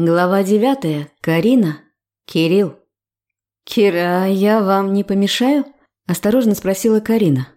Глава девятая. Карина. Кирилл. «Кира, я вам не помешаю?» – осторожно спросила Карина.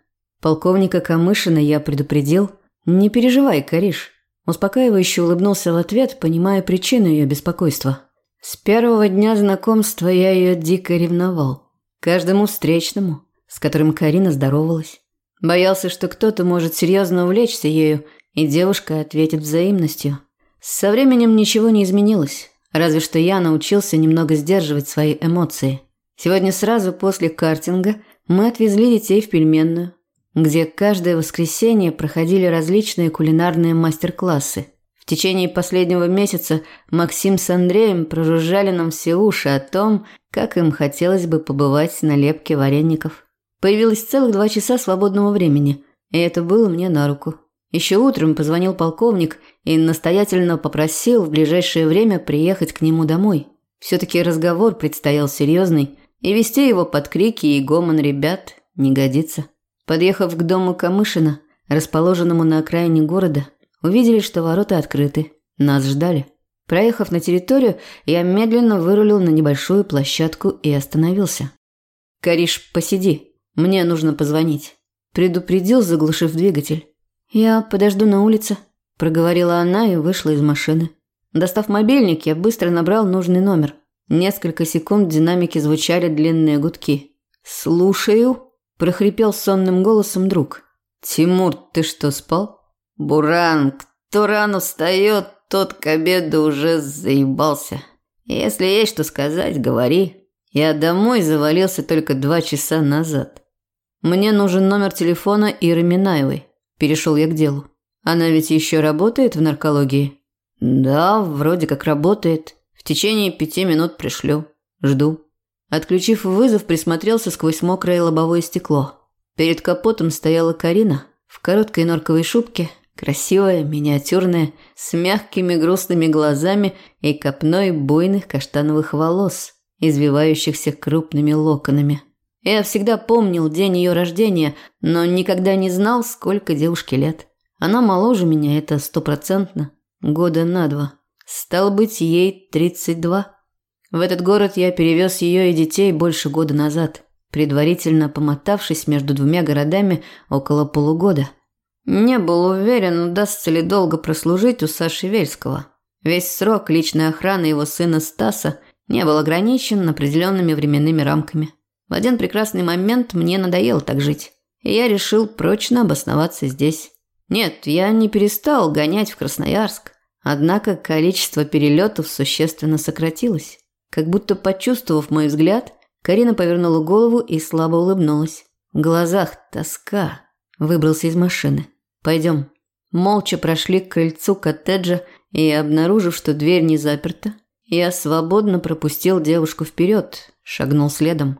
Полковника Камышина я предупредил. «Не переживай, Кариш». Успокаивающе улыбнулся в ответ, понимая причину ее беспокойства. С первого дня знакомства я ее дико ревновал. Каждому встречному, с которым Карина здоровалась. Боялся, что кто-то может серьезно увлечься ею, и девушка ответит взаимностью – со временем ничего не изменилось, разве что я научился немного сдерживать свои эмоции. Сегодня сразу после картинга мы отвезли детей в пельменную, где каждое воскресенье проходили различные кулинарные мастер-классы. В течение последнего месяца Максим с Андреем прожужжали нам все уши о том, как им хотелось бы побывать на лепке вареников. Появилось целых два часа свободного времени, и это было мне на руку. Еще утром позвонил полковник и настоятельно попросил в ближайшее время приехать к нему домой. Все-таки разговор предстоял серьезный, и вести его под крики и гомон ребят не годится. Подъехав к дому Камышина, расположенному на окраине города, увидели, что ворота открыты. Нас ждали. Проехав на территорию, я медленно вырулил на небольшую площадку и остановился. «Кариш, посиди. Мне нужно позвонить». Предупредил, заглушив двигатель. «Я подожду на улице», – проговорила она и вышла из машины. Достав мобильник, я быстро набрал нужный номер. Несколько секунд в динамике звучали длинные гудки. «Слушаю», – прохрипел сонным голосом друг. «Тимур, ты что, спал?» «Буран, кто рано встает, тот к обеду уже заебался. Если есть что сказать, говори. Я домой завалился только два часа назад. Мне нужен номер телефона Иры Минаевой. Перешел я к делу. Она ведь еще работает в наркологии? Да, вроде как работает. В течение пяти минут пришлю. Жду. Отключив вызов, присмотрелся сквозь мокрое лобовое стекло. Перед капотом стояла Карина в короткой норковой шубке, красивая, миниатюрная, с мягкими грустными глазами и копной буйных каштановых волос, извивающихся крупными локонами. Я всегда помнил день ее рождения, но никогда не знал, сколько девушке лет. Она моложе меня, это стопроцентно. Года на два. Стало быть, ей 32. В этот город я перевез ее и детей больше года назад, предварительно помотавшись между двумя городами около полугода. Не был уверен, удастся ли долго прослужить у Саши Вельского. Весь срок личной охраны его сына Стаса не был ограничен определенными временными рамками. В один прекрасный момент мне надоело так жить, и я решил прочно обосноваться здесь. Нет, я не перестал гонять в Красноярск, однако количество перелетов существенно сократилось. Как будто почувствовав мой взгляд, Карина повернула голову и слабо улыбнулась. В глазах тоска. Выбрался из машины. «Пойдем». Молча прошли к крыльцу коттеджа и, обнаружив, что дверь не заперта, я свободно пропустил девушку вперед, шагнул следом.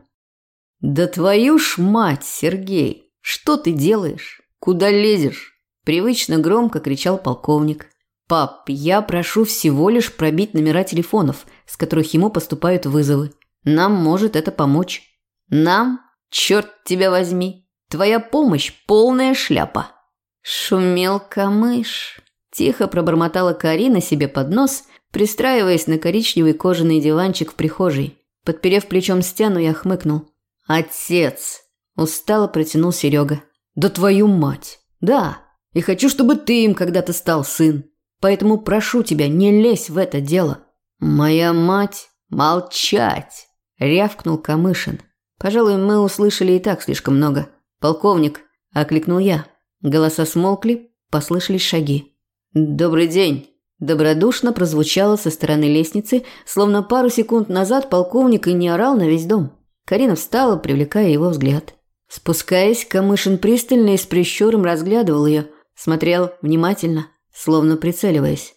«Да твою ж мать, Сергей! Что ты делаешь? Куда лезешь?» Привычно громко кричал полковник. «Пап, я прошу всего лишь пробить номера телефонов, с которых ему поступают вызовы. Нам может это помочь». «Нам? Черт тебя возьми! Твоя помощь – полная шляпа!» «Шумел камыш!» – тихо пробормотала Карина себе под нос, пристраиваясь на коричневый кожаный диванчик в прихожей. Подперев плечом стену, я хмыкнул. «Отец!» – устало протянул Серега. «Да твою мать! Да, и хочу, чтобы ты им когда-то стал сын. Поэтому прошу тебя, не лезь в это дело». «Моя мать! Молчать!» – рявкнул Камышин. Пожалуй, мы услышали и так слишком много. «Полковник!» – окликнул я. Голоса смолкли, послышались шаги. «Добрый день!» Добродушно прозвучало со стороны лестницы, словно пару секунд назад полковник и не орал на весь дом. Карина встала, привлекая его взгляд. Спускаясь, Камышин пристально и с прищуром разглядывал ее, смотрел внимательно, словно прицеливаясь.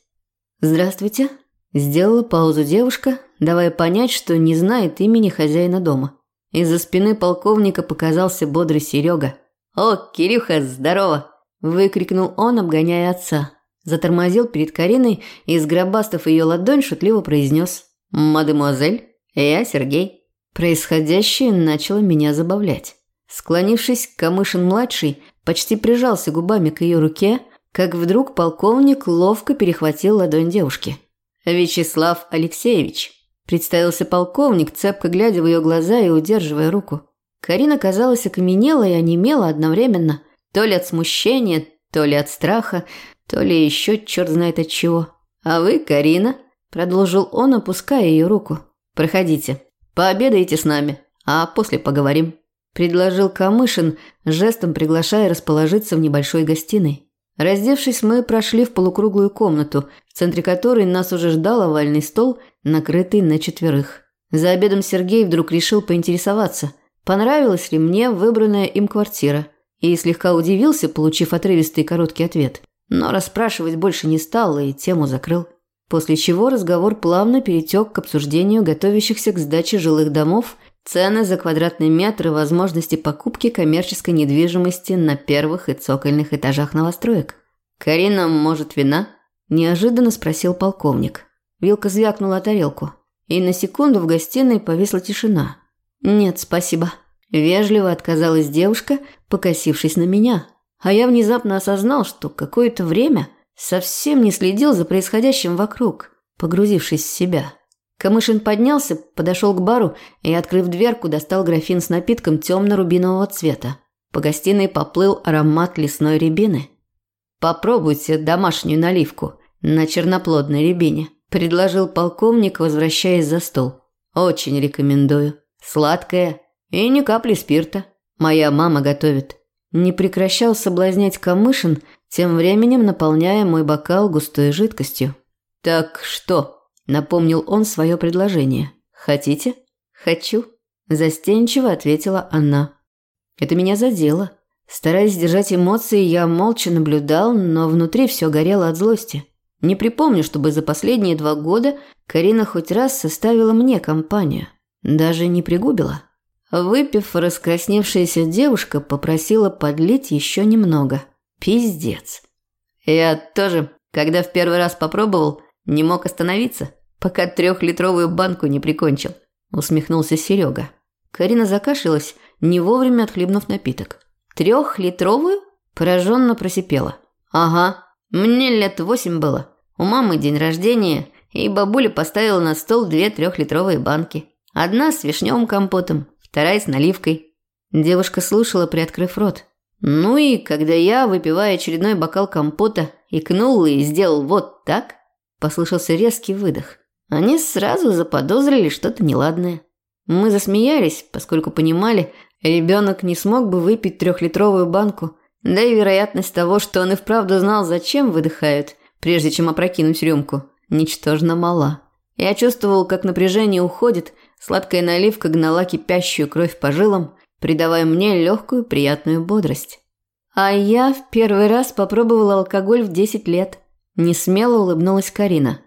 «Здравствуйте», – сделала паузу девушка, давая понять, что не знает имени хозяина дома. Из-за спины полковника показался бодрый Серега. «О, Кирюха, здорово!» – выкрикнул он, обгоняя отца. Затормозил перед Кариной и, сгробастав ее ладонь, шутливо произнес «Мадемуазель, я Сергей». Происходящее начало меня забавлять. Склонившись, Камышин-младший почти прижался губами к ее руке, как вдруг полковник ловко перехватил ладонь девушки. Вячеслав Алексеевич», – представился полковник, цепко глядя в ее глаза и удерживая руку. Карина, казалось, окаменела и онемела одновременно, то ли от смущения, то ли от страха, то ли еще черт знает от чего. «А вы, Карина?» – продолжил он, опуская ее руку. «Проходите, пообедаете с нами, а после поговорим», – предложил Камышин, жестом приглашая расположиться в небольшой гостиной. Раздевшись, мы прошли в полукруглую комнату, в центре которой нас уже ждал овальный стол, накрытый на четверых. За обедом Сергей вдруг решил поинтересоваться, понравилась ли мне выбранная им квартира, и слегка удивился, получив отрывистый короткий ответ. Но расспрашивать больше не стал и тему закрыл. После чего разговор плавно перетек к обсуждению готовящихся к сдаче жилых домов Цены за квадратный метр и возможности покупки коммерческой недвижимости на первых и цокольных этажах новостроек. «Карина, может, вина?» – неожиданно спросил полковник. Вилка звякнула тарелку. И на секунду в гостиной повисла тишина. «Нет, спасибо». Вежливо отказалась девушка, покосившись на меня. А я внезапно осознал, что какое-то время совсем не следил за происходящим вокруг, погрузившись в себя. Камышин поднялся, подошел к бару и, открыв дверку, достал графин с напитком темно-рубинового цвета. По гостиной поплыл аромат лесной рябины. «Попробуйте домашнюю наливку на черноплодной рябине», – предложил полковник, возвращаясь за стол. «Очень рекомендую. Сладкая и ни капли спирта. Моя мама готовит». Не прекращал соблазнять Камышин, тем временем наполняя мой бокал густой жидкостью. «Так что?» Напомнил он свое предложение. «Хотите?» «Хочу», – застенчиво ответила она. Это меня задело. Стараясь сдержать эмоции, я молча наблюдал, но внутри все горело от злости. Не припомню, чтобы за последние два года Карина хоть раз составила мне компанию. Даже не пригубила. Выпив, раскрасневшаяся девушка попросила подлить еще немного. Пиздец. Я тоже, когда в первый раз попробовал, не мог остановиться, пока трехлитровую банку не прикончил. Усмехнулся Серега. Карина закашлялась, не вовремя отхлебнув напиток. Трехлитровую? Пораженно просипела. Ага, мне лет восемь было. У мамы день рождения, и бабуля поставила на стол две трехлитровые банки. Одна с вишневым компотом, вторая с наливкой. Девушка слушала, приоткрыв рот. Ну и когда я, выпивая очередной бокал компота, икнул и сделал вот так, Послышался резкий выдох. Они сразу заподозрили что-то неладное. Мы засмеялись, поскольку понимали, ребенок не смог бы выпить трехлитровую банку, да и вероятность того, что он и вправду знал, зачем выдыхают, прежде чем опрокинуть рюмку, ничтожно мала. Я чувствовал, как напряжение уходит, сладкая наливка гнала кипящую кровь по жилам, придавая мне легкую приятную бодрость. А я в первый раз попробовала алкоголь в 10 лет – Несмело улыбнулась Карина.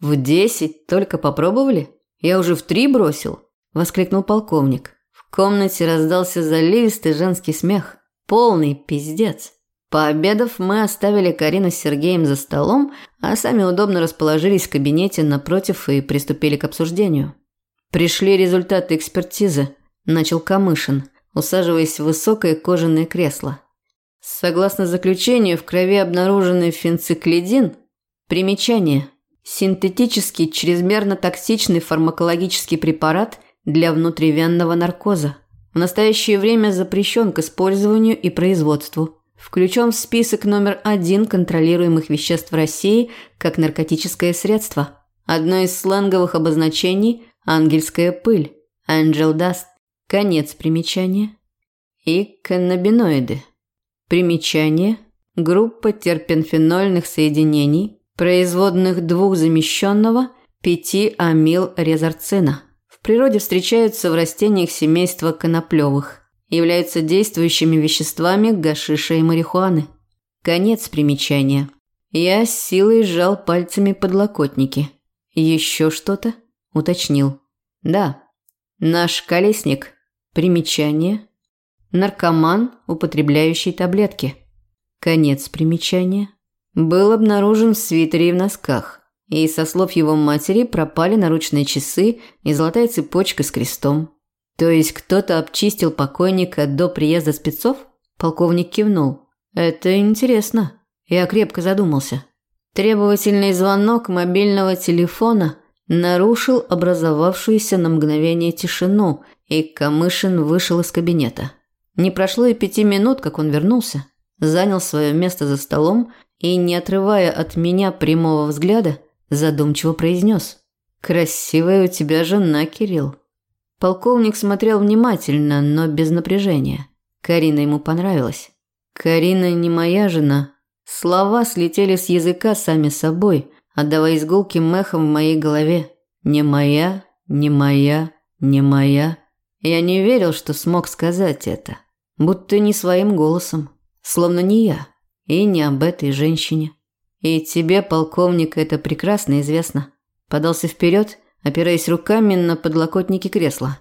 «В десять только попробовали? Я уже в три бросил!» – воскликнул полковник. В комнате раздался заливистый женский смех. Полный пиздец. Пообедав, мы оставили Карину с Сергеем за столом, а сами удобно расположились в кабинете напротив и приступили к обсуждению. Пришли результаты экспертизы, начал Камышин, усаживаясь в высокое кожаное кресло. Согласно заключению, в крови обнаруженный фенциклидин. Примечание. Синтетический чрезмерно токсичный фармакологический препарат для внутривенного наркоза. В настоящее время запрещен к использованию и производству. Включен в список номер один контролируемых веществ в России как наркотическое средство. Одно из сленговых обозначений – ангельская пыль, angel dust. Конец примечания. И каннабиноиды. Примечание. Группа терпенфенольных соединений, производных двухзамещенного 5-амилрезорцина. В природе встречаются в растениях семейства коноплевых. Являются действующими веществами гашиша и марихуаны. Конец примечания. Я с силой сжал пальцами подлокотники. Еще что-то? Уточнил. Да. Наш колесник. Примечание наркоман, употребляющий таблетки. Конец примечания. Был обнаружен в свитере и в носках. И, со слов его матери, пропали наручные часы и золотая цепочка с крестом. То есть кто-то обчистил покойника до приезда спецов? Полковник кивнул. Это интересно. Я крепко задумался. Требовательный звонок мобильного телефона нарушил образовавшуюся на мгновение тишину, и Камышин вышел из кабинета. Не прошло и пяти минут, как он вернулся, занял свое место за столом и, не отрывая от меня прямого взгляда, задумчиво произнес. «Красивая у тебя жена, Кирилл». Полковник смотрел внимательно, но без напряжения. Карина ему понравилась. «Карина не моя жена». Слова слетели с языка сами собой, отдаваясь гулким мехом в моей голове. «Не моя, не моя, не моя». Я не верил, что смог сказать это. Будто не своим голосом. Словно не я. И не об этой женщине. И тебе, полковник, это прекрасно известно. Подался вперед, опираясь руками на подлокотники кресла.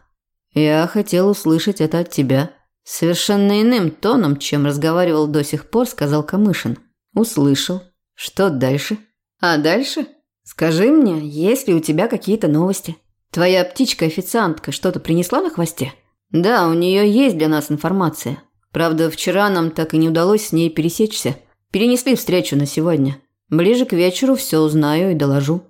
Я хотел услышать это от тебя. Совершенно иным тоном, чем разговаривал до сих пор, сказал Камышин. Услышал. Что дальше? А дальше? Скажи мне, есть ли у тебя какие-то новости? Твоя птичка-официантка что-то принесла на хвосте? Да, у нее есть для нас информация. Правда, вчера нам так и не удалось с ней пересечься. Перенесли встречу на сегодня. Ближе к вечеру все узнаю и доложу.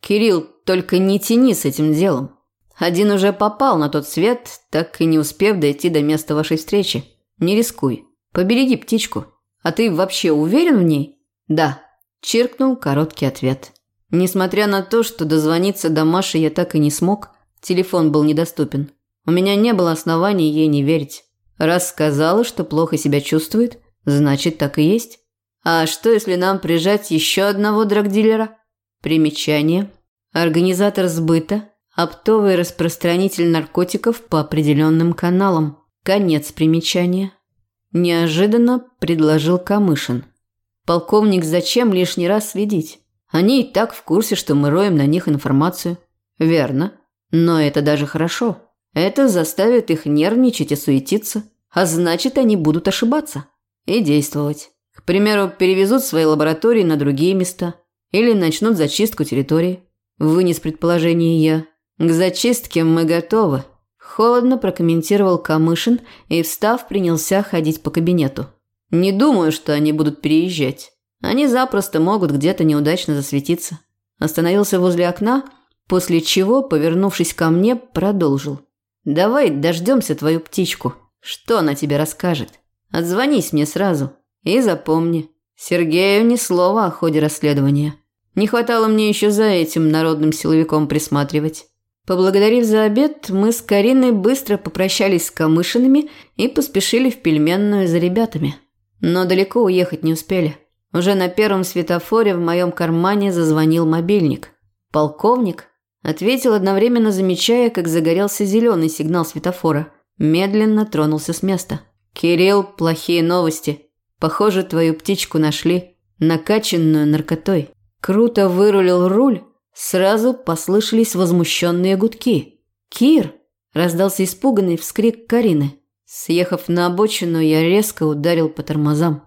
Кирилл, только не тяни с этим делом. Один уже попал на тот свет, так и не успев дойти до места вашей встречи. Не рискуй. Побереги птичку. А ты вообще уверен в ней? Да. Чиркнул короткий ответ. Несмотря на то, что дозвониться до Маши я так и не смог, телефон был недоступен. У меня не было оснований ей не верить. Раз сказала, что плохо себя чувствует, значит так и есть. А что, если нам прижать еще одного драгдилера? Примечание. Организатор сбыта, оптовый распространитель наркотиков по определенным каналам. Конец примечания. Неожиданно предложил Камышин. Полковник, зачем лишний раз следить? Они и так в курсе, что мы роем на них информацию. Верно. Но это даже хорошо. Это заставит их нервничать и суетиться. А значит, они будут ошибаться. И действовать. К примеру, перевезут свои лаборатории на другие места. Или начнут зачистку территории. Вынес предположение я. К зачистке мы готовы. Холодно прокомментировал Камышин и, встав, принялся ходить по кабинету. Не думаю, что они будут переезжать. Они запросто могут где-то неудачно засветиться. Остановился возле окна, после чего, повернувшись ко мне, продолжил. «Давай дождемся твою птичку. Что она тебе расскажет? Отзвонись мне сразу. И запомни, Сергею ни слова о ходе расследования. Не хватало мне еще за этим народным силовиком присматривать». Поблагодарив за обед, мы с Кариной быстро попрощались с Камышинами и поспешили в пельменную за ребятами. Но далеко уехать не успели. Уже на первом светофоре в моем кармане зазвонил мобильник. «Полковник?» Ответил одновременно, замечая, как загорелся зеленый сигнал светофора. Медленно тронулся с места. «Кирилл, плохие новости. Похоже, твою птичку нашли. Накачанную наркотой». Круто вырулил руль. Сразу послышались возмущенные гудки. «Кир!» – раздался испуганный вскрик Карины. Съехав на обочину, я резко ударил по тормозам.